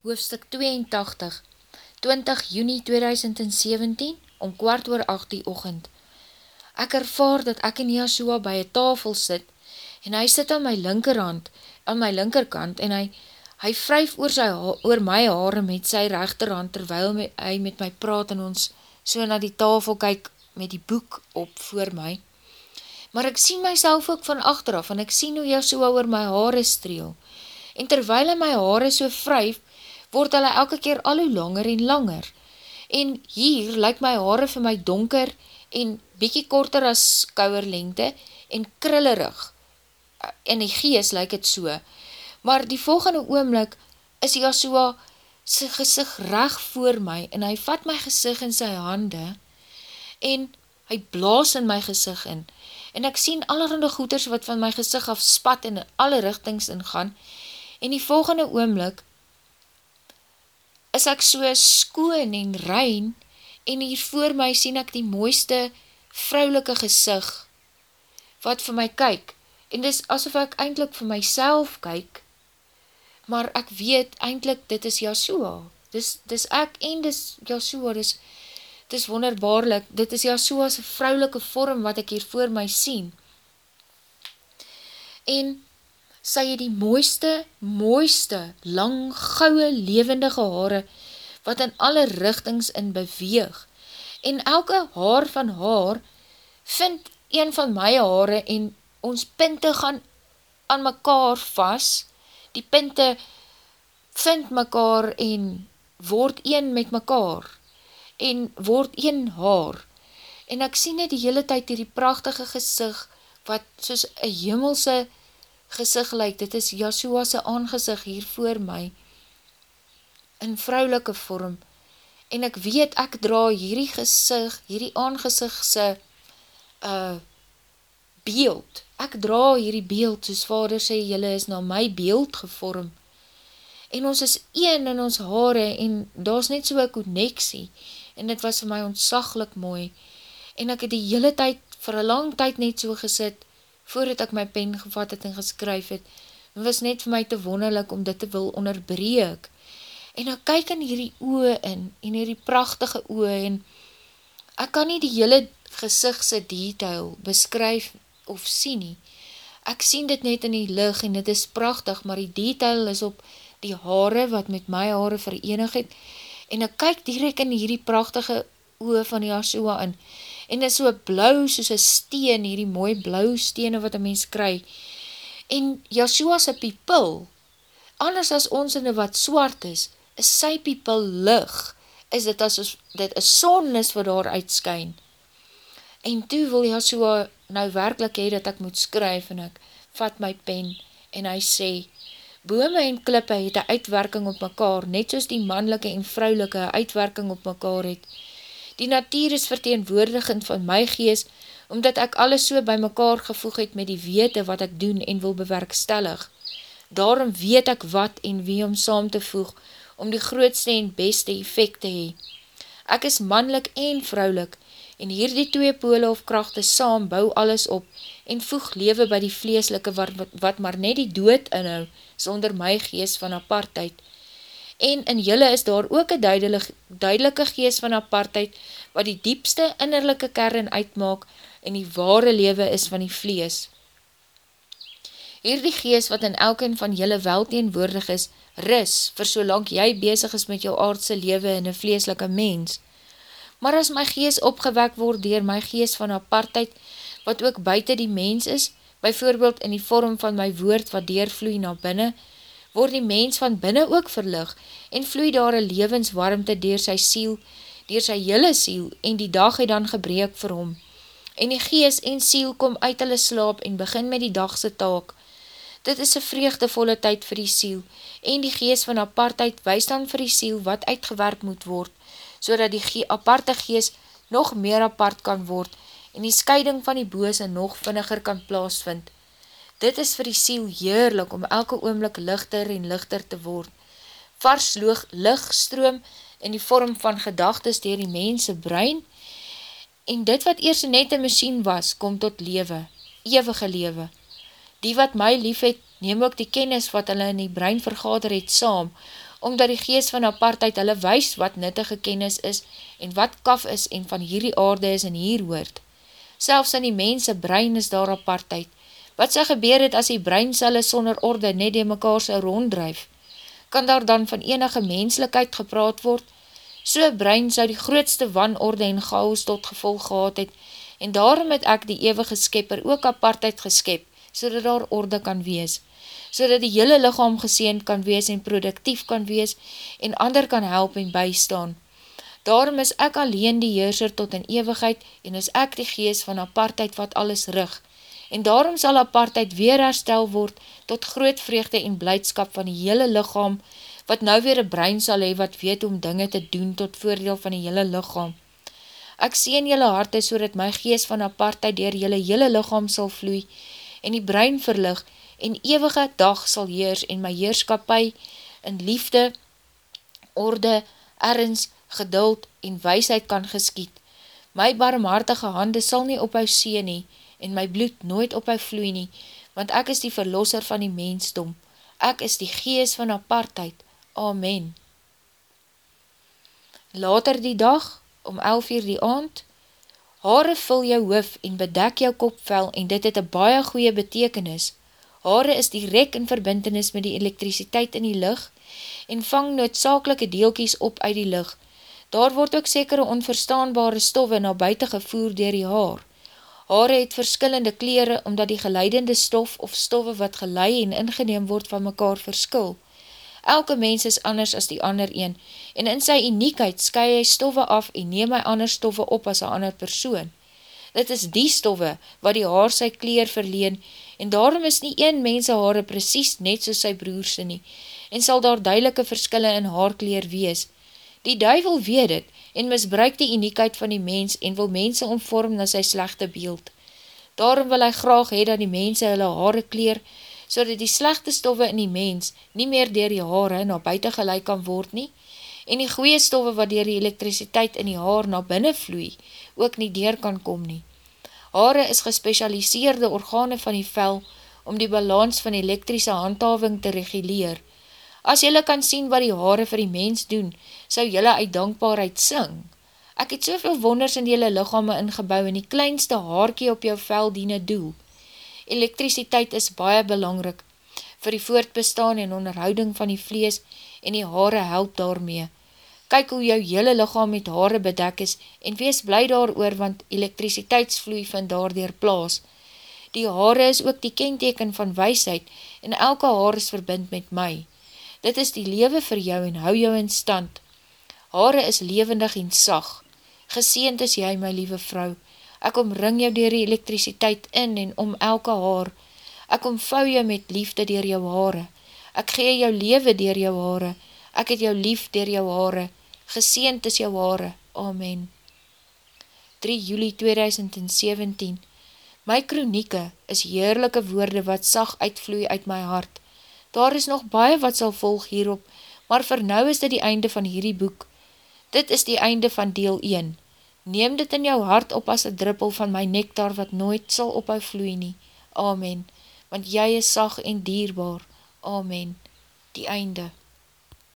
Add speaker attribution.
Speaker 1: Hoofstuk 82 20 juni 2017 om kwart oor 8 die ochend Ek ervaar dat ek en Yahshua by een tafel sit en hy sit aan my linkerhand, aan my linkerkant en hy, hy vryf oor, sy, oor my haare met sy rechterhand terwyl my, hy met my praat en ons so na die tafel kyk met die boek op voor my. Maar ek sien myself ook van achteraf en ek sien hoe Yahshua oor my haare streel. En terwyl hy my haare so vryf, word hulle elke keer al hoe langer en langer. En hier lyk my haare vir my donker en bykie korter as kouwerlengte en krillerig. In die gees lyk het so. Maar die volgende oomlik is Yahshua sy gezicht reg voor my en hy vat my gezicht in sy hande en hy blaas in my gezicht in. En ek sien allerhande goeders wat van my gezicht af spat en in alle richtings ingaan. En die volgende oomlik is ek so skoon en rein, en hier voor my sien ek die mooiste vrouwelike gezicht, wat vir my kyk, en dis asof ek eindelijk vir myself kyk, maar ek weet eindelijk dit is Yahshua, dis, dis ek en dis Yahshua, dis, dis wonderbaarlik, dit is Yahshua's vrouwelike vorm wat ek hier voor my sien, en sy het die mooiste, mooiste, lang, gouwe, levendige haare, wat in alle richtings in beweeg, en elke haar van haar, vind een van my haare, en ons pinte gaan aan mekaar vas, die pinte vind mekaar, en word een met mekaar, en word een haar, en ek sien net die hele tyd die prachtige gezicht, wat soos een jimmelse gezicht, gezicht lyk, dit is Yahshua's aangezicht hier voor my, in vrouwelike vorm, en ek weet ek dra hierdie gezicht, hierdie aangezichtse uh, beeld, ek dra hierdie beeld, soos vader sê, jylle is na my beeld gevorm, en ons is een in ons haare, en daar is net so een connectie, en dit was vir my ontsaglik mooi, en ek het die hele tyd, vir een lang tyd net so gesit, voordat ek my pen gevat het en geskryf het, was net vir my te wonderlik om dit te wil onderbreek. En ek kyk in hierdie oe in, en hierdie prachtige oe, en ek kan nie die hele gezichtse detail beskryf of sien nie. Ek sien dit net in die lig en dit is prachtig, maar die detail is op die haare wat met my haare verenig het, en ek kyk direct in hierdie prachtige oe van Yahshua in, en is so blauw soos een steen, hierdie mooi blauw stene wat een mens kry, en Yahshua sy piepil, anders as ons in wat swart is, is sy piepil lig, is dit as dit een son is wat daar uitskyn, en toe wil Yahshua nou werkelijk hee dat ek moet skryf, en ek vat my pen, en hy sê, bome en klippe het een uitwerking op mekaar, net soos die mannelike en vrouwelike uitwerking op mekaar het, Die natuur is verteenwoordigend van my gees, omdat ek alles so by mekaar gevoeg het met die wete wat ek doen en wil bewerkstellig. Daarom weet ek wat en wie om saam te voeg, om die grootste en beste effect te hee. Ek is manlik en vrouwlik, en hier die twee pole of krachte saam bou alles op, en voeg lewe by die vleeslike wat, wat maar net die dood inhou, sonder my gees van apartheid, en in julle is daar ook een duidelik, duidelike gees van apartheid, wat die diepste innerlijke kern uitmaak, en die ware lewe is van die vlees. Hier die gees wat in elkeen van julle welteenwoordig is, ris, vir solang jy bezig is met jou aardse lewe in een vleeslike mens. Maar as my gees opgewek word dier my gees van apartheid, wat ook buiten die mens is, byvoorbeeld in die vorm van my woord wat deurvloei na binnen, word die mens van binnen ook verlig en vloei daar een levenswarmte dier sy siel, dier sy hele siel en die dag het dan gebreek vir hom. En die gees en siel kom uit hulle slaap en begin met die dagse taak. Dit is een vreugdevolle tyd vir die siel en die gees van apartheid wees dan vir die siel wat uitgewerp moet word, so die ge aparte gees nog meer apart kan word en die scheiding van die bose nog vinniger kan plaasvind. Dit is vir die siel heerlik om elke oomlik lichter en lichter te word. Vars loog lichtstroom in die vorm van gedagtes dier die mense brein en dit wat eers net een machine was, kom tot lewe, eeuwige lewe. Die wat my lief het, neem ook die kennis wat hulle in die brein vergader het saam, omdat die geest van apartheid hulle wees wat nuttige kennis is en wat kaf is en van hierdie aarde is en hier hoort. Selfs in die mense brein is daar apartheid. Wat sy gebeur het as die breincelle sonder orde net die mekaar sy ronddrijf? Kan daar dan van enige menslikheid gepraat word? So brein sou die grootste wanorde en chaos tot gevolg gehad het en daarom het ek die eeuwige skepper ook apartheid geskep, so daar orde kan wees so dat die hele lichaam geseend kan wees en productief kan wees en ander kan help en bystaan. Daarom is ek alleen die heerser tot in ewigheid en is ek die gees van apartheid wat alles rig. En daarom sal apartheid weer herstel word tot groot vreugde en blijdskap van die hele lichaam wat nou weer een brein sal hee wat weet om dinge te doen tot voordeel van die hele lichaam. Ek sien jylle harte so dat my gees van apartheid dier jylle hele lichaam sal vloei en die brein verlig en ewige dag sal heers en my heerskapie in liefde, orde, ergens, geduld en weisheid kan geskiet. My barmhartige hande sal nie op hy see nie en my bloed nooit op hy vloei nie, want ek is die verlosser van die mensdom. Ek is die gees van apartheid. Amen. Later die dag, om 11 uur die aand, Hare vul jou hoof en bedek jou kopvel en dit het een baie goeie betekenis, Hare is direct in verbintenis met die elektrisiteit in die licht en vang noodzakelike deelkies op uit die licht. Daar word ook sekere onverstaanbare stoffe na buiten gevoer dier die haar. Hare het verskillende kleren omdat die geleidende stof of stoffe wat gelei en ingeneem word van mekaar verskil. Elke mens is anders as die ander een en in sy uniekheid sky hy stoffe af en neem hy ander stoffe op as een ander persoon. Dit is die stoffe wat die haar sy kleer verleen en daarom is nie een mense haare precies net soos sy broerse nie, en sal daar duidelike verskille in haarkleer wees. Die duivel weet het, en misbruik die uniekheid van die mens, en wil mense omvorm na sy slechte beeld. Daarom wil hy graag hee dat die mense hulle haare kleer, so dat die slechte stoffe in die mens nie meer dier die haare na buiten gelijk kan word nie, en die goeie stoffe wat dier die elektrisiteit in die haar na binnen vloei, ook nie dier kan kom nie. Hare is gespecialiseerde organe van die vel om die balans van elektrische handhaving te reguleer. As jylle kan sien wat die hare vir die mens doen, sou jylle uit dankbaarheid sing. Ek het soveel wonders in jylle lichame ingebouw en die kleinste haarkie op jou vel diene doel. Elektrisiteit is baie belangrik vir die voortbestaan en onderhouding van die vlees en die hare help daarmee kyk hoe jou hele lichaam met haare bedek is en wees bly daar oor want elektriciteitsvloei van daardoor plaas. Die haare is ook die kenteken van weisheid en elke haar is verbind met my. Dit is die lewe vir jou en hou jou in stand. Haare is levendig en sag. Geseend is jy, my liewe vrou. Ek omring jou dier die elektriciteit in en om elke haar. Ek omvou jou met liefde dier jou haare. Ek gee jou lewe dier jou haare. Ek het jou lief dier jou haare geseend is jou haare, Amen. 3 juli 2017 My kronieke is heerlijke woorde wat sag uitvloei uit my hart. Daar is nog baie wat sal volg hierop, maar vir nou is dit die einde van hierdie boek. Dit is die einde van deel 1. Neem dit in jou hart op as een druppel van my nektar wat nooit sal ophou vloei nie. Amen. Want jy is sag en dierbaar. Amen. Die einde.